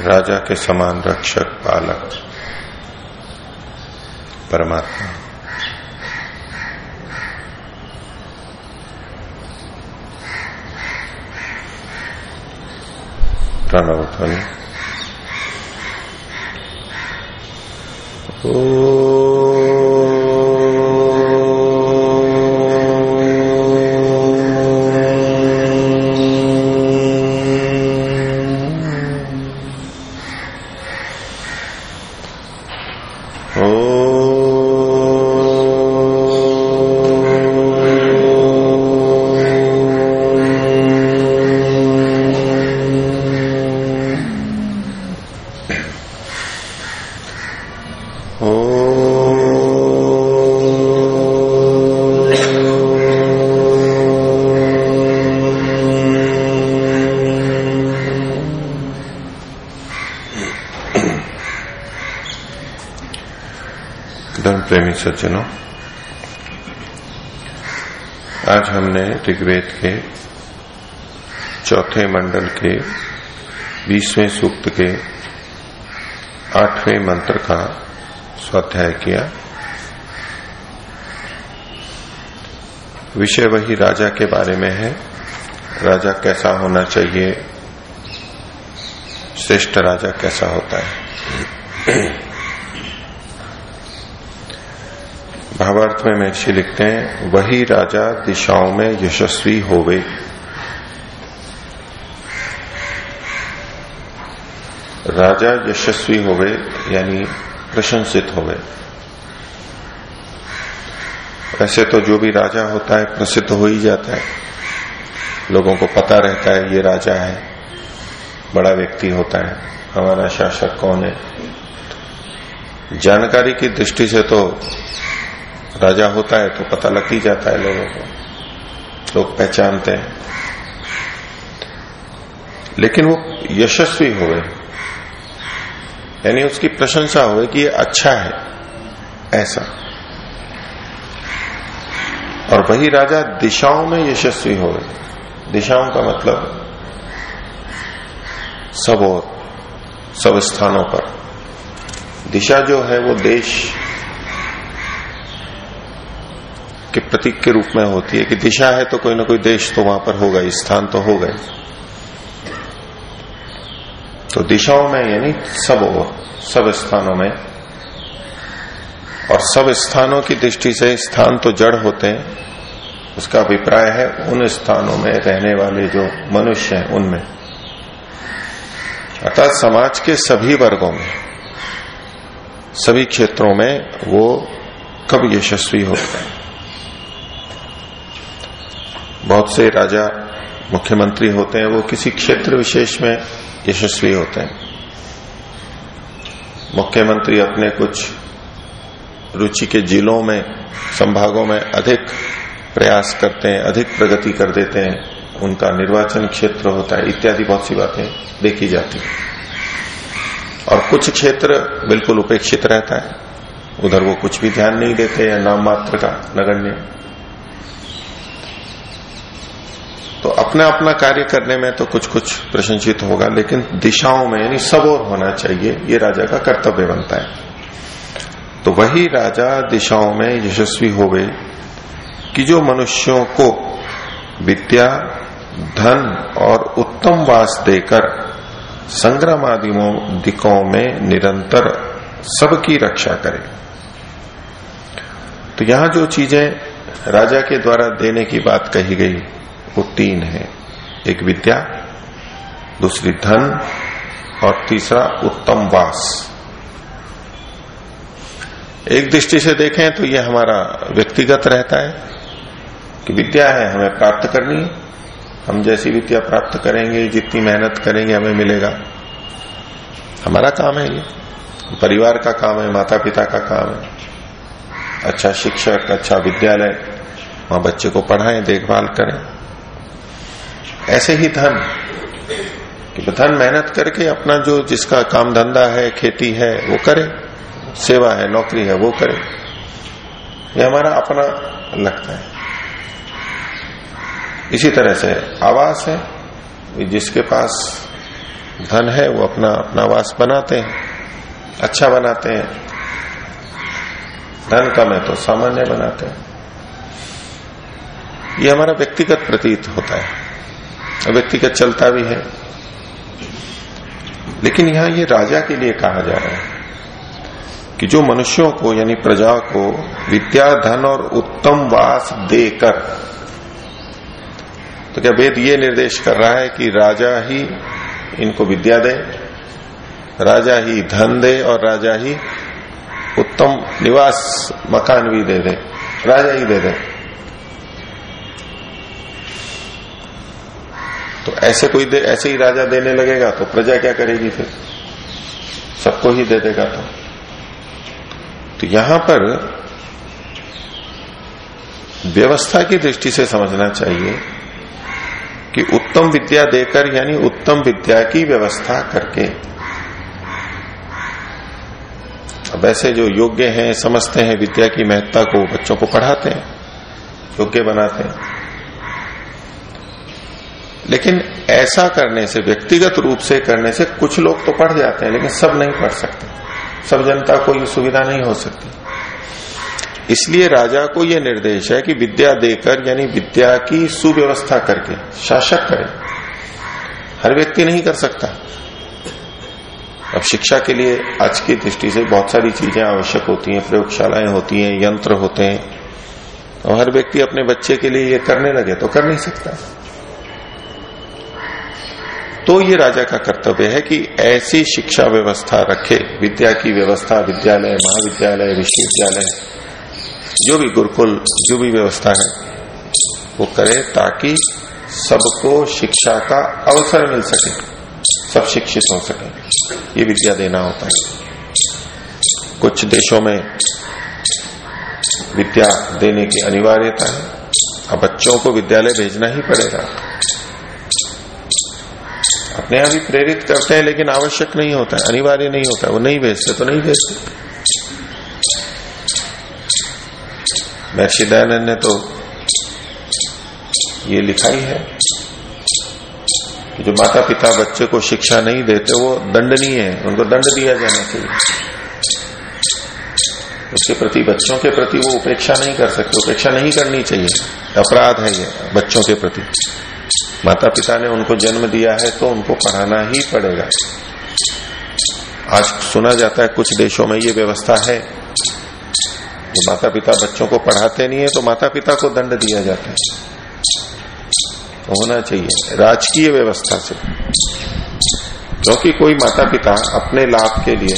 राजा के समान रक्षक पालक परमात्मा। प्रणव ध्वनि। धर्म प्रेमी सज्जनों, आज हमने ऋग्वेद के चौथे मंडल के बीसवें सूक्त के आठवें मंत्र का स्वाध्याय किया। विषय वही राजा के बारे में है। राजा कैसा होना चाहिए? श्रेष्ठ राजा कैसा होता है? भावार्थ में महर्षि लिखते हैं, वही राजा दिशाओं में यशस्वी होवे। राजा यशस्वी होवे, यानी प्रशंसित होवे। वैसे तो जो भी राजा होता है, प्रसिद्ध हो ही जाता है। लोगों को पता रहता है, ये राजा है, बड़ा व्यक्ति होता है, हमारा शासक कौन है? जानकारी की दृष्टि से तो राजा होता है तो पता लग ही जाता है लोगों को। लोग पहचानते हैं। लेकिन वो यशस्वी हुए। यानी उसकी प्रशंसा हुए कि ये अच्छा है। ऐसा। और वही राजा दिशाओं में यशस्वी हो दिशाओं का मतलब सब और, सब स्थानों पर। दिशा जो है वो देश के प्रतीक के रूप में होती है कि दिशा है तो कोई ना कोई देश तो वहाँ पर होगा, स्थान तो होगा तो दिशाओं में यानी सब और सब स्थानों में। और सब स्थानों की दृष्टि से स्थान तो जड़ होते हैं, उसका अभिप्राय है उन स्थानों में रहने वाले जो मनुष्य हैं उनमें। अर्थात समाज के सभी वर्गों में, सभी क्षेत्रों में वो कब यशस्वी होते हैं? बहुत से राजा मुख्यमंत्री होते हैं, वो किसी क्षेत्र विशेष में यशस्वी होते हैं। मुख्यमंत्री अपने कुछ रुचि के जिलों में, संभागों में अधिक प्रयास करते हैं, अधिक प्रगति कर देते हैं। उनका निर्वाचन क्षेत्र होता है, इत्यादि बहुत सी बातें देखी जाती हैं। और कुछ क्षेत्र बिल्कुल उपेक्षित रहता है। उधर वो कुछ भी ध्यान नहीं देते या नाम मात्र का नगण्य तो अपना अपना कार्य करने में तो कुछ कुछ प्रशंसित होगा, लेकिन दिशाओं में, यानी सब और होना चाहिए, ये राजा का कर्तव्य बनता है। तो वही राजा दिशाओं में यशस्वी हो गए कि जो मनुष्यों को विद्या, धन और उत्तम वास देकर संग्राम आदि दिकों में निरंतर सबकी रक्षा करे। तो यहाँ जो चीज़ें राजा के द्वारा देने की बात कही गई वो तीन है। एक विद्या, दूसरी धन और तीसरा उत्तम वास। एक दृष्टि से देखें तो ये हमारा व्यक्तिगत रहता है कि विद्या है, हमें प्राप्त करनी है। हम जैसी विद्या प्राप्त करेंगे, जितनी मेहनत करेंगे, हमें मिलेगा। हमारा काम है ये। परिवार का काम है माता पिता का काम है। अच्छा शिक्षक अच्छा विद्यालय वहाँ बच्चे को पढ़ाएँ, देखभाल करें। ऐसे ही धन। कि धन मेहनत करके अपना जो जिसका काम धंधा है, खेती है, वो करे। सेवा है, नौकरी है, वो करे। ये हमारा अपना लगता है। इसी तरह से आवास है। जिसके पास धन है, वो अपना अपना आवास बनाते हैं। अच्छा बनाते हैं। धन कम है तो सामान्य बनाते हैं। ये हमारा व्यक्तिगत प्रतीत होता है। व्यक्तिगत चलता भी है। लेकिन यहाँ ये राजा के लिए कहा जा रहा है कि जो मनुष्यों को, यानी प्रजा को विद्या, धन और उत्तम वास देकर तो क्या वेद ये निर्देश कर रहा है कि राजा ही इनको विद्या दे, राजा ही धन दे और राजा ही उत्तम निवास मकान भी दे दे, राजा ही दे दे। तो ऐसे कोई दे, ऐसे ही राजा देने लगेगा तो प्रजा क्या करेगी फिर? सबको ही दे देगा तो। तो यहाँ पर व्यवस्था की दृष्टि से समझना चाहिए कि उत्तम विद्या देकर यानी उत्तम विद्या की व्यवस्था करके। अब ऐसे जो योग्य हैं, समझते हैं विद्या की महत्ता को, बच्चों को पढ़ाते हैं, योग्य बनाते हैं लेकिन ऐसा करने से, व्यक्तिगत रूप से करने से कुछ लोग तो पढ़ जाते हैं, लेकिन सब नहीं पढ़ सकते। सब जनता को ये सुविधा नहीं हो सकती। इसलिए राजा को यह निर्देश है कि विद्या देकर, यानी विद्या की सुव्यवस्था करके, शासक करे। हर व्यक्ति नहीं कर सकता। अब शिक्षा के लिए आज की दृष्टि से बहुत सारी चीज़ें आवश्यक होती हैं, प्रयोगशालाएँ होती हैं, यंत्र होते हैं। और हर व्यक्ति अपने बच्चे के लिए ये करने लगे तो कर नहीं सकता। तो ये राजा का कर्तव्य है कि ऐसी शिक्षा व्यवस्था रखे, विद्या की व्यवस्था, विद्यालय, महाविद्यालय विश्वविद्यालय जो भी गुरुकुल, जो भी व्यवस्था है, वो करे ताकि सबको शिक्षा का अवसर मिल सके, सब शिक्षित हो सके। ये विद्या देना होता है। कुछ देशों में विद्या देने की अनिवार्यता है। अब बच्चों को विद्यालय भेजना ही पड़ेगा। अपने यहाँ भी प्रेरित करते हैं, लेकिन आवश्यक नहीं होता है, अनिवार्य नहीं होता है, वो नहीं भेजते तो नहीं भेजते। महर्षि दयानंद ने तो ये लिखा ही है कि जो माता पिता बच्चे को शिक्षा नहीं देते, वो दंडनीय है, उनको दंड दिया जाना चाहिए। उसके प्रति, बच्चों के प्रति वो उपेक्षा नहीं कर सकते, उपेक्षा नहीं करनी चाहिए। अपराध है ये, बच्चों के प्रति। माता पिता ने उनको जन्म दिया है तो उनको पढ़ाना ही पड़ेगा। आज सुना जाता है कुछ देशों में ये व्यवस्था है। कि माता पिता बच्चों को पढ़ाते नहीं है तो माता पिता को दंड दिया जाता है। तो होना चाहिए, राजकीय व्यवस्था से। क्योंकि कोई माता पिता अपने लाभ के लिए,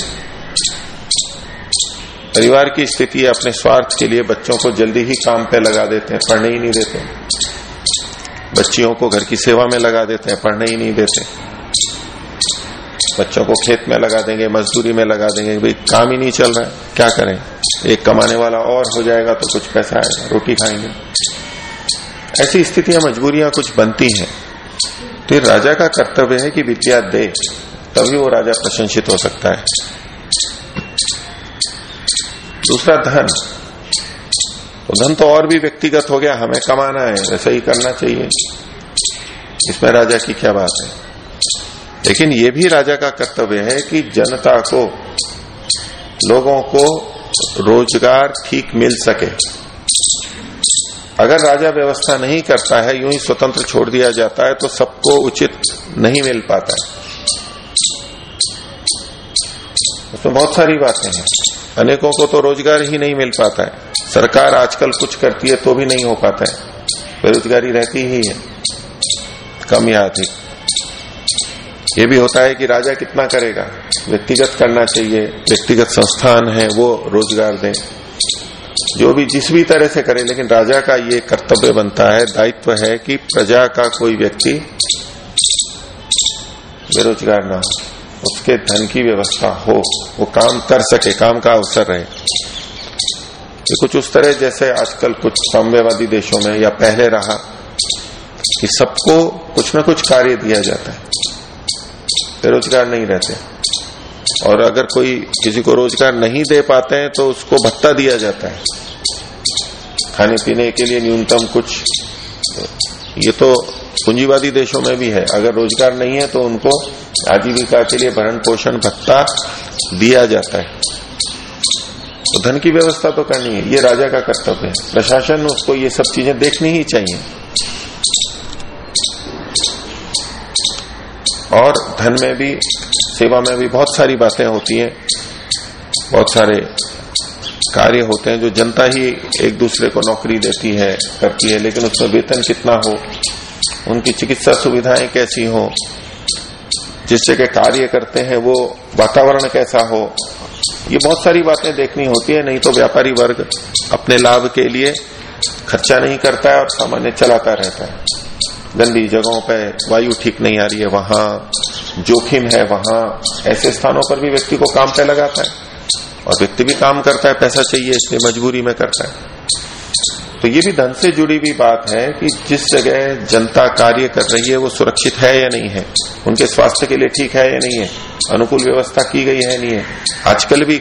परिवार की स्थिति अपने स्वार्थ के लिए बच्चों को जल्दी ही काम पे लगा देते हैं, पढ़ने ही नहीं देते। बच्चियों को घर की सेवा में लगा देते हैं, पढ़ने ही नहीं देते। बच्चों को खेत में लगा देंगे, मजदूरी में लगा देंगे भाई काम ही नहीं चल रहा है, क्या करें? एक कमाने वाला और हो जाएगा तो कुछ पैसा आएगा, रोटी खाएँगे। ऐसी स्थितियाँ, मजबूरियाँ कुछ बनती हैं। तो राजा का कर्तव्य है कि विद्या दे, तभी वो राजा प्रशंसित हो सकता है। दूसरा धन तो धन तो और भी व्यक्तिगत हो गया, हमें कमाना है वैसा ही करना चाहिए। इसमें राजा की क्या बात है? लेकिन ये भी राजा का कर्तव्य है कि जनता को, लोगों को रोज़गार ठीक मिल सके। अगर राजा व्यवस्था नहीं करता है, यूँ ही स्वतंत्र छोड़ दिया जाता है तो सबको उचित नहीं मिल पाता है। उसमें बहुत सारी बातें हैं। अनेकों को तो रोज़गार ही नहीं मिल पाता है। सरकार आजकल कुछ करती है तो भी नहीं हो पाता है। बेरोजगारी रहती ही है। कम या अधिक। ये भी होता है कि राजा कितना करेगा? व्यक्तिगत करना चाहिए। व्यक्तिगत संस्थान है, वो रोज़गार दें। जो भी, जिस भी तरह से करे, लेकिन राजा का ये कर्तव्य बनता है, दायित्व है कि प्रजा का कोई व्यक्ति बेरोजगार ना हो। उसके धन की व्यवस्था हो। वो काम कर सके, काम का अवसर रहे। ये कुछ उस तरह जैसे आजकल कुछ साम्यवादी देशों में या पहले रहा, कि सबको कुछ ना कुछ कार्य दिया जाता है। बेरोजगार नहीं रहते। और अगर कोई किसी को रोज़गार नहीं दे पाते हैं तो उसको भत्ता दिया जाता है। खाने पीने के लिए न्यूनतम कुछ ये तो पूंजीवादी देशों में भी है। अगर रोज़गार नहीं है तो उनको आजीविका के लिए भरण पोषण, भत्ता दिया जाता है। तो धन की व्यवस्था तो करनी है, ये राजा का कर्तव्य है। प्रशासन उसको ये सब चीज़ें देखनी ही चाहिए। और धन में भी, सेवा में भी बहुत सारी बातें होती हैं, बहुत सारे कार्य होते हैं जो जनता ही एक दूसरे को नौकरी देती है, करती है, लेकिन उसमें वेतन कितना हो, उनकी चिकित्सा सुविधाएँ कैसी हो जिस जगह कार्य करते हैं, वो वातावरण कैसा हो ये बहुत सारी बातें देखनी होती है, नहीं तो व्यापारी वर्ग अपने लाभ के लिए खर्चा नहीं करता है और सामान्य चलाता रहता है। गंदी जगहों पर वायु ठीक नहीं आ रही है, वहाँ जोखिम है, वहाँ ऐसे स्थानों पर भी व्यक्ति को काम पे लगाता है। और व्यक्ति भी काम करता है, पैसा चाहिए, इसलिए मजबूरी में करता है। तो ये भी धन से जुड़ी हुई बात है कि जिस जगह जनता कार्य कर रही है, वो सुरक्षित है या नहीं है? उनके स्वास्थ्य के लिए ठीक है या नहीं है? अनुकूल व्यवस्था की गई है नहीं है? आजकल भी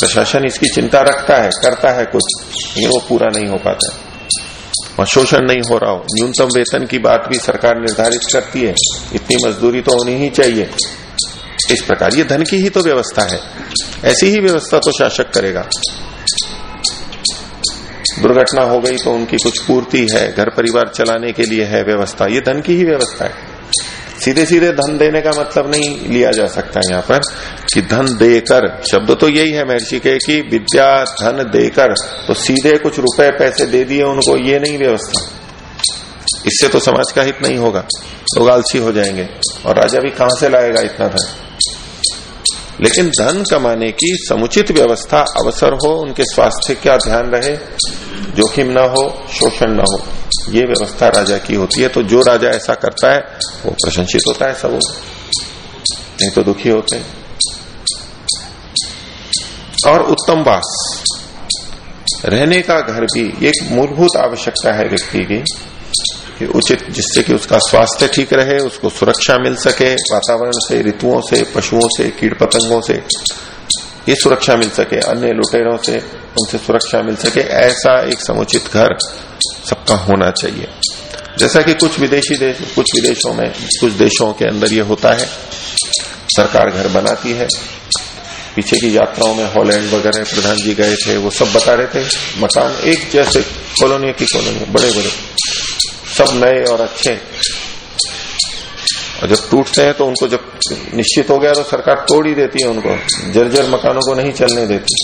प्रशासन इसकी चिंता रखता है, करता है कुछ, लेकिन वो पूरा नहीं हो पाता। है और शोषण नहीं हो रहा हो। न्यूनतम वेतन की बात भी सरकार निर्धारित करती है। इतनी मजदूरी तो होनी ही चाहिए। इस प्रकार ये धन की ही तो व्यवस्था है। ऐसी ही व्यवस्था तो शासक करेगा। दुर्घटना हो गई तो उनकी कुछ पूर्ति है, घर परिवार चलाने के लिए है व्यवस्था। ये धन की ही व्यवस्था है। सीधे सीधे धन देने का मतलब नहीं लिया जा सकता यहाँ पर कि धन देकर। शब्द तो यही है महर्षि के कि विद्या धन देकर तो सीधे कुछ रुपए पैसे दे दिए उनको, ये नहीं व्यवस्था। इससे तो समाज का हित नहीं होगा लोग आलसी हो जाएँगे। और राजा भी कहाँ से लाएगा इतना धन? लेकिन धन कमाने की समुचित व्यवस्था अवसर हो, उनके स्वास्थ्य का ध्यान रहे जोखिम न हो, शोषण न हो, ये व्यवस्था राजा की होती है तो जो राजा ऐसा करता है, वो प्रशंसित होता है सब नहीं तो दुखी होते हैं। और उत्तम वास, रहने का घर भी एक मूलभूत आवश्यकता है व्यक्ति की, कि उचित जिससे कि उसका स्वास्थ्य ठीक रहे, उसको सुरक्षा मिल सके, वातावरण से, ऋतुओं से, पशुओं से, कीट पतंगों से ये सुरक्षा मिल सके, अन्य लुटेरों से उनसे सुरक्षा मिल सके, ऐसा एक समुचित घर सबका होना चाहिए। जैसा कि कुछ विदेशी देश, कुछ विदेशों में, कुछ देशों के अंदर ये होता है, सरकार घर बनाती है, पीछे की यात्राओं में हॉलैंड वगैरह प्रधान जी गए थे, वो सब बता रहे थे, मकान एक जैसे, कॉलोनी की कॉलोनी बड़े बड़े सब नए और अच्छे। और जब टूटते हैं तो उनको जब निश्चित हो गया तो सरकार तोड़ ही देती है उनको। जर्जर मकानों को नहीं चलने देती।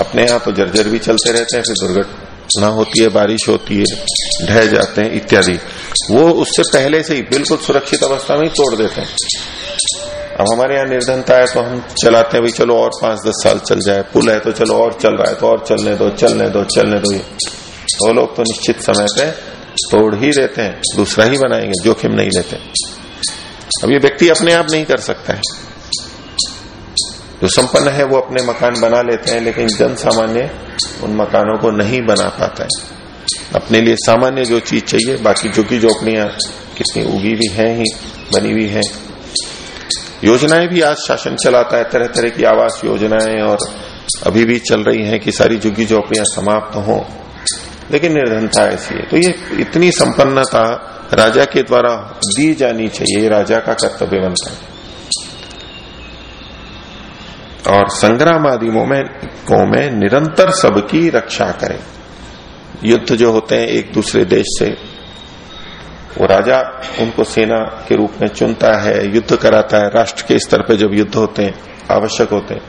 अपने यहाँ तो जर्जर भी चलते रहते हैं, फिर दुर्घटना होती है, बारिश होती है, ढह जाते हैं, इत्यादि। वो उससे पहले से ही बिल्कुल सुरक्षित अवस्था में ही तोड़ देते हैं। अब हमारे यहाँ निर्धनता है तो हम चलाते हैं, भाई चलो और पाँच दस साल चल जाए, पुल है तो चलो और चल रहा है तो और चलने दो चलने दो चलने दो ये। वो लोग तो निश्चित समय पे तोड़ ही देते हैं, दूसरा ही बनाएँगे, जोखिम नहीं लेते। अब ये व्यक्ति अपने आप नहीं कर सकता है। जो संपन्न है, वो अपने मकान बना लेते हैं, लेकिन जन सामान्य उन मकानों को नहीं बना पाता है। अपने लिए सामान्य जो चीज़ चाहिए, बाकी झुकी झोपड़ियाँ कितनी उगी भी हैं ही, बनी हुई है। योजनाएँ भी आज शासन चलाता है तरह तरह की आवास योजनाएँ और अभी भी चल रही हैं कि सारी झुग्गी झोपड़ियाँ समाप्त हों। लेकिन निर्धनता ऐसी है। तो ये इतनी संपन्नता राजा के द्वारा दी जानी चाहिए राजा का कर्तव्य बनता है। और संग्राम आदि में में निरंतर सबकी रक्षा करें। युद्ध जो होते हैं एक दूसरे देश से, वो राजा उनको सेना के रूप में चुनता है, युद्ध कराता है, राष्ट्र के स्तर पे जब युद्ध होते हैं, आवश्यक होते हैं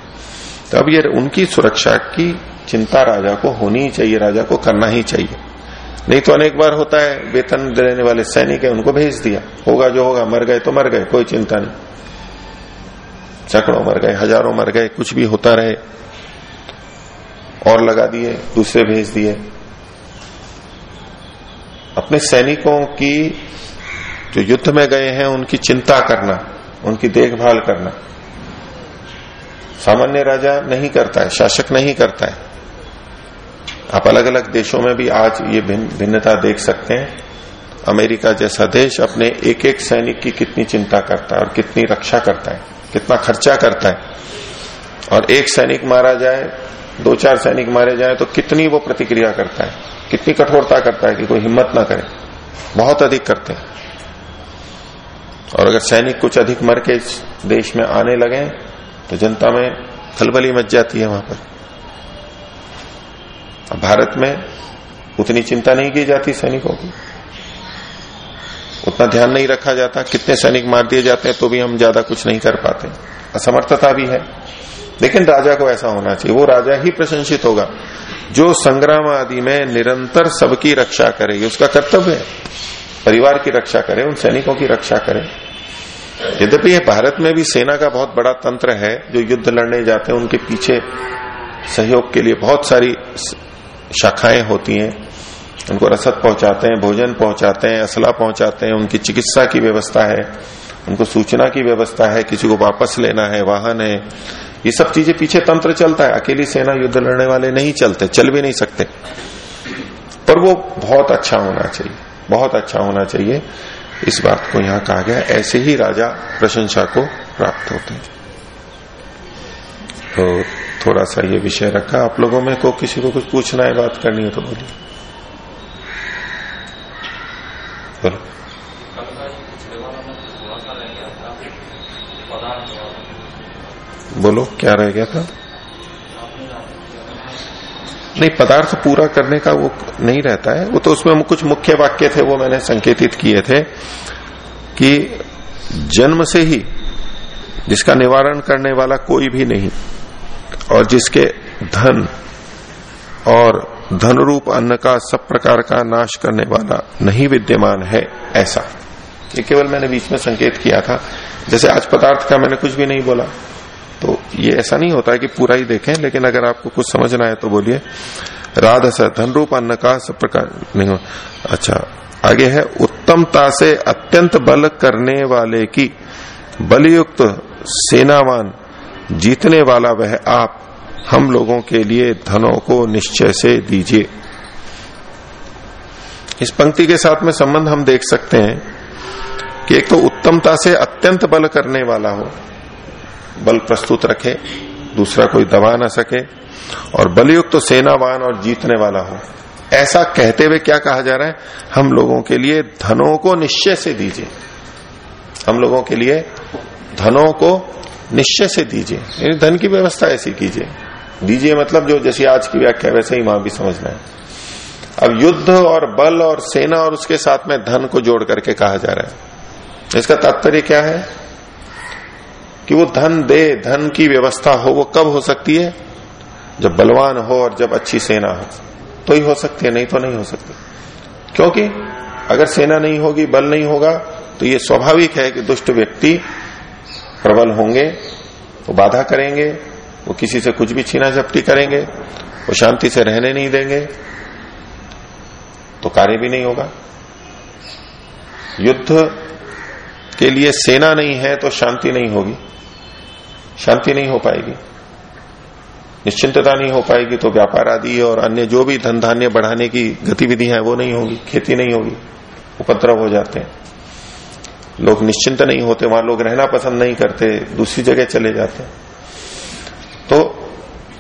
तो अब ये उनकी सुरक्षा की चिंता राजा को होनी ही चाहिए, राजा को करना ही चाहिए। नहीं तो अनेक बार होता है, वेतन देने वाले सैनिक है, उनको भेज दिया। होगा जो होगा, मर गए तो मर गए, कोई चिंता नहीं। सैकड़ों मर गए, हज़ारों मर गए, कुछ भी होता रहे, और लगा दिए, दूसरे भेज दिए। अपने सैनिकों की जो युद्ध में गए हैं, उनकी चिंता करना, उनकी देखभाल करना, सामान्य राजा नहीं करता है, शासक नहीं करता है। आप अलग अलग देशों में भी आज ये भिन्नता देख सकते हैं। अमेरिका जैसा देश अपने एक एक सैनिक की कितनी चिंता करता है और कितनी रक्षा करता है, कितना खर्चा करता है। और एक सैनिक मारा जाए दो चार सैनिक मारे जाए तो कितनी वो प्रतिक्रिया करता है, कितनी कठोरता करता है कि कोई हिम्मत ना करे। बहुत अधिक करते हैं। और अगर सैनिक कुछ अधिक मर के देश में आने लगे तो जनता में खलबली मच जाती है वहाँ पर। भारत में उतनी चिंता नहीं की जाती सैनिकों की। उतना ध्यान नहीं रखा जाता, कितने सैनिक मार दिए जाते हैं तो भी हम ज़्यादा कुछ नहीं कर पाते। असमर्थता भी है। लेकिन राजा को ऐसा होना चाहिए, वो राजा ही प्रशंसित होगा। जो संग्राम आदि में निरंतर सबकी रक्षा करेगी उसका कर्तव्य है। परिवार की रक्षा करे, उन सैनिकों की रक्षा करे। यद्यपि ये भारत में भी सेना का बहुत बड़ा तंत्र है, जो युद्ध लड़ने जाते हैं, उनके पीछे सहयोग के लिए बहुत सारी शाखाएँ होती हैं, उनको रसद पहुंचाते हैं, भोजन पहुंचाते हैं, असला पहुंचाते हैं, उनकी चिकित्सा की व्यवस्था है, उनको सूचना की व्यवस्था है, किसी को वापस लेना है, वाहन है, ये सब चीज़ें पीछे तंत्र चलता है, अकेली सेना युद्ध लड़ने वाले नहीं चलते, चल भी नहीं सकते। पर वो बहुत अच्छा होना चाहिए, बहुत अच्छा होना चाहिए, इस बात को यहाँ कहा गया, ऐसे ही राजा प्रशंसा को प्राप्त होते हैं। तो थोड़ा सा ये विषय रखा। आप लोगों में को किसी को कुछ पूछना है, बात करनी है तो बोलिए। बोलो। बोलो, क्या रह गया था? नहीं, पदार्थ पूरा करने का वो नहीं रहता है। वो तो उसमें कुछ मुख्य वाक्य थे, वो मैंने संकेतित किए थे कि जन्म से ही जिसका निवारण करने वाला कोई भी नहीं और जिसके धन और धन रूप अन्न का सब प्रकार का नाश करने वाला नहीं विद्यमान है ऐसा। ये केवल मैंने बीच में संकेत किया था। जैसे आज पदार्थ का मैंने कुछ भी नहीं बोला तो ये ऐसा नहीं होता है कि पूरा ही देखें, लेकिन अगर आपको कुछ समझना है तो बोलिए। राधस धन रूप अन्न का सब प्रकार, नहीं अच्छा आगे है, उत्तमता से अत्यंत बल करने वाले की बलयुक्त सेनावान जीतने वाला वह आप हम लोगों के लिए धनों को निश्चय से दीजिए। इस पंक्ति के साथ में संबंध हम देख सकते हैं कि एक तो उत्तमता से अत्यंत बल करने वाला हो, बल प्रस्तुत रखे, दूसरा कोई दबा ना सके, और बलयुक्त तो सेनावान और जीतने वाला हो। ऐसा कहते हुए क्या कहा जा रहा है? हम लोगों के लिए धनों को निश्चय से दीजिए। हम लोगों के लिए धनों को निश्चय से दीजिए। यानी धन की व्यवस्था ऐसी कीजिए। दीजिए मतलब जो जैसी आज की व्याख्या, वैसे ही वहाँ भी समझना है। अब युद्ध और बल और सेना और उसके साथ में धन को जोड़ करके कहा जा रहा है। इसका तात्पर्य क्या है? कि वो धन दे, धन की व्यवस्था हो, वो कब हो सकती है? जब बलवान हो और जब अच्छी सेना हो। तो ही हो सकती है, नहीं तो नहीं हो सकती। क्योंकि अगर सेना नहीं होगी, बल नहीं होगा तो ये स्वाभाविक है कि दुष्ट व्यक्ति प्रबल होंगे, वो बाधा करेंगे, वो किसी से कुछ भी छीना झपटी करेंगे, वो शांति से रहने नहीं देंगे तो कार्य भी नहीं होगा। युद्ध के लिए सेना नहीं है तो शांति नहीं होगी। शांति नहीं हो पाएगी। निश्चिंतता नहीं हो पाएगी तो व्यापार आदि और अन्य जो भी धन धान्य बढ़ाने की गतिविधियाँ हैं, वो नहीं होगी, खेती नहीं होगी, उपद्रव हो जाते हैं। लोग निश्चिंत नहीं होते, वहाँ लोग रहना पसंद नहीं करते, दूसरी जगह चले जाते तो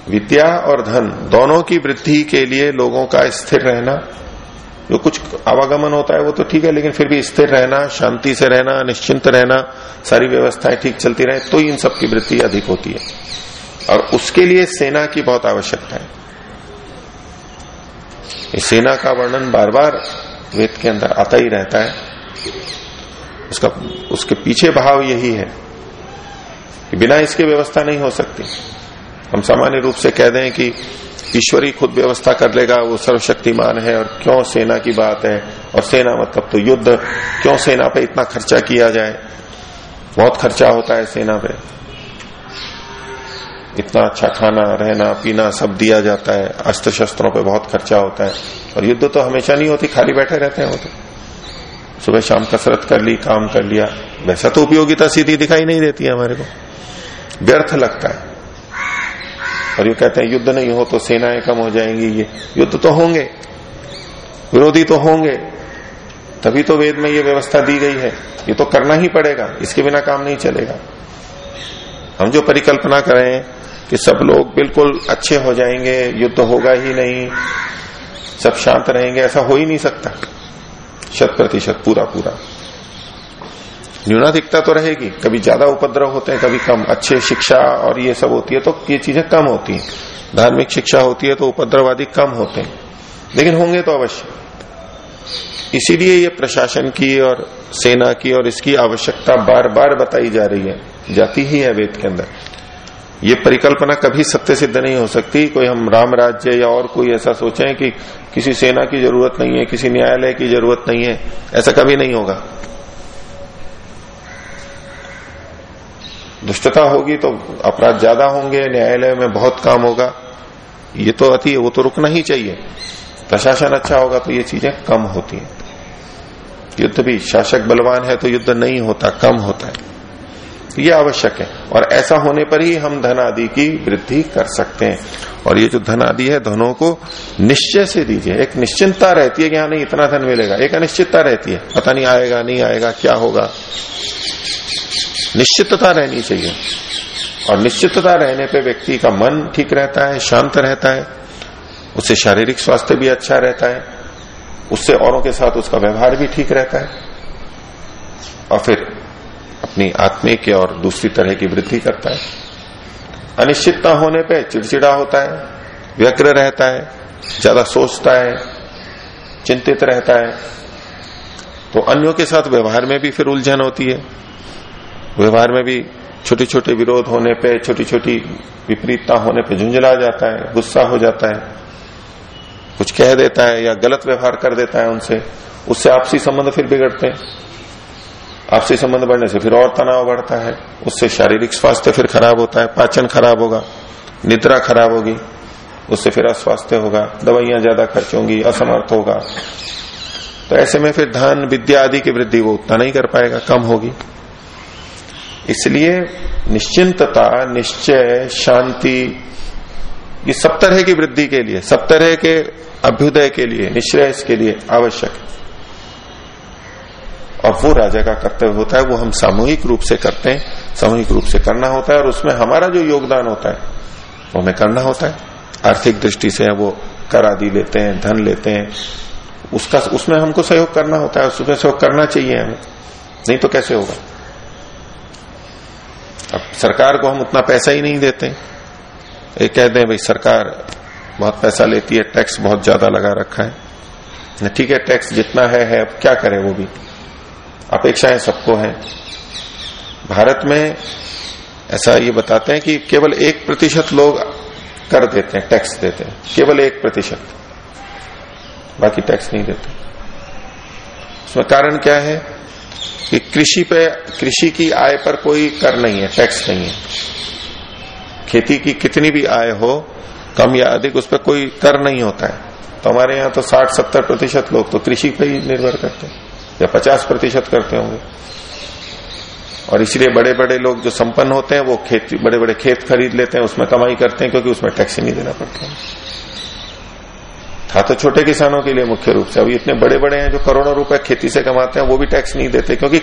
विद्या और धन दोनों की वृद्धि के लिए लोगों का स्थिर रहना, जो कुछ आवागमन होता है वो तो ठीक है, लेकिन फिर भी स्थिर रहना, शांति से रहना, निश्चिंत रहना, सारी व्यवस्थाएँ ठीक चलती रहे तो इन सब की वृद्धि अधिक होती है। और उसके लिए सेना की बहुत आवश्यकता है। सेना का वर्णन बार बार वेद के अंदर आता ही रहता है। उसका, उसके पीछे भाव यही है कि बिना इसके व्यवस्था नहीं हो सकती। हम सामान्य रूप से कह दें कि ईश्वर खुद व्यवस्था कर लेगा, वो सर्वशक्तिमान है और क्यों सेना की बात है? और सेना मतलब तो युद्ध, क्यों सेना पे इतना खर्चा किया जाए? बहुत खर्चा होता है सेना पे। इतना अच्छा खाना, रहना, पीना सब दिया जाता है, अस्त्र शस्त्रों पे बहुत खर्चा होता है। और युद्ध तो हमेशा नहीं होती, खाली बैठे रहते हैं वो तो। सुबह शाम कसरत कर ली, काम कर लिया। वैसा तो उपयोगिता सीधी दिखाई नहीं देती है हमारे को। व्यर्थ लगता है। और ये कहते हैं, युद्ध नहीं हो तो सेनाएँ कम हो जाएँगी ये। युद्ध तो होंगे। विरोधी तो होंगे। तभी तो वेद में ये व्यवस्था दी गई है। ये तो करना ही पड़ेगा। इसके बिना काम नहीं चलेगा। हम जो परिकल्पना करें कि सब लोग बिल्कुल अच्छे हो जाएँगे, युद्ध होगा ही नहीं, सब शांत रहेंगे, ऐसा हो ही नहीं सकता। शत प्रतिशत, पूरा पूरा। न्यूनाधिकता तो रहेगी, कभी ज़्यादा उपद्रव होते हैं, कभी कम। अच्छे शिक्षा और ये सब होती है तो ये चीज़ें कम होती हैं। धार्मिक शिक्षा होती है तो उपद्रव आदि कम होते हैं। लेकिन होंगे तो अवश्य। इसीलिए ये प्रशासन की और सेना की और इसकी आवश्यकता बार बार बताई जा रही है। जाती ही है वेद के अंदर। ये परिकल्पना कभी सत्य सिद्ध नहीं हो सकती। कोई हम राम राज्य या और कोई ऐसा सोचें कि किसी सेना की ज़रूरत नहीं है, किसी न्यायालय की ज़रूरत नहीं है, ऐसा कभी नहीं होगा। दुष्टता होगी तो अपराध ज़्यादा होंगे, न्यायालय में बहुत काम होगा। ये तो अति, वो तो रुकना ही चाहिए। प्रशासन अच्छा होगा तो ये चीज़ें कम होती हैं। युद्ध भी, शासक बलवान है तो युद्ध नहीं होता, कम होता है। तो ये आवश्यक है। और ऐसा होने पर ही हम धन आदि की वृद्धि कर सकते हैं। और ये जो धन आदि है, धनों को निश्चय से दीजिए। एक निश्चिंतता रहती है कि हाँ नहीं, इतना धन मिलेगा। एक अनिश्चितता रहती है। पता नहीं आएगा नहीं आएगा, क्या होगा। निश्चितता रहनी चाहिए। और निश्चितता रहने पे व्यक्ति का मन ठीक रहता है, शांत रहता है। उससे शारीरिक स्वास्थ्य भी अच्छा रहता है। उससे औरों के साथ उसका व्यवहार भी ठीक रहता है। और फिर अपनी आत्मिक और दूसरी तरह की वृद्धि करता है। अनिश्चितता होने पे चिड़चिड़ा होता है, व्यग्र रहता है, ज़्यादा सोचता है, चिंतित रहता है। तो अन्यों के साथ व्यवहार में भी फिर उलझन होती है। व्यवहार में भी छोटे छोटे विरोध होने पे छोटी छोटी विपरीतता होने पे झुंझला जाता है, गुस्सा हो जाता है। कुछ कह देता है या गलत व्यवहार कर देता है उनसे, उससे आपसी संबंध फिर बिगड़ते हैं। आपसी संबंध बढ़ने से फिर और तनाव बढ़ता है। उससे शारीरिक स्वास्थ्य फिर खराब होता है, पाचन खराब होगा, निद्रा खराब होगी, उससे फिर अस्वास्थ्य होगा, दवाइयाँ ज़्यादा खर्च होंगी, असमर्थ होगा। तो ऐसे में फिर धन, विद्या आदि की वृद्धि वो उतना नहीं कर पाएगा, कम होगी। इसलिए निश्चिंतता, निश्चय, शांति, ये सब तरह की वृद्धि के लिए, सब तरह के अभ्युदय के लिए निश्रेयस के लिए आवश्यक है। और वो राजा का कर्तव्य होता है, वो हम सामूहिक रूप से करते हैं, सामूहिक रूप से करना होता है और उसमें हमारा जो योगदान होता है, वो हमें करना होता है। आर्थिक दृष्टि से वो कर आदि लेते हैं, धन लेते हैं, उसका, उसमें हमको सहयोग करना होता है उसमें सहयोग करना चाहिए हमें। नहीं तो कैसे होगा? अब सरकार को हम उतना पैसा ही नहीं देते। ये कह दें, भाई, सरकार बहुत पैसा लेती है, टैक्स बहुत ज़्यादा लगा रखा है। ठीक है, टैक्स जितना है है, अब क्या करें वो भी? अपेक्षाएँ सबको हैं। भारत में ऐसा ये बताते हैं कि केवल एक प्रतिशत लोग कर देते हैं टैक्स देते हैं। केवल एक प्रतिशत। बाकी टैक्स नहीं देते। उसमें कारण क्या है कि कृषि पे, कृषि की आय पर कोई कर नहीं है टैक्स नहीं है। खेती की कितनी भी आय हो, कम या अधिक, उस पर कोई कर नहीं होता है। तो हमारे यहाँ तो 60-70 प्रतिशत लोग तो कृषि पे ही निर्भर करते हैं। या 50 प्रतिशत करते होंगे। और इसलिए बड़े बड़े लोग जो संपन्न होते हैं, वो खेत बड़े बड़े खेत खरीद लेते हैं, उसमें कमाई करते हैं, क्योंकि उसमें टैक्स नहीं देना पड़ता। है था तो छोटे किसानों के लिए मुख्य रूप से। अभी इतने बड़े बड़े हैं जो करोड़ों रुपए खेती से कमाते हैं, वो भी टैक्स नहीं देते, क्योंकि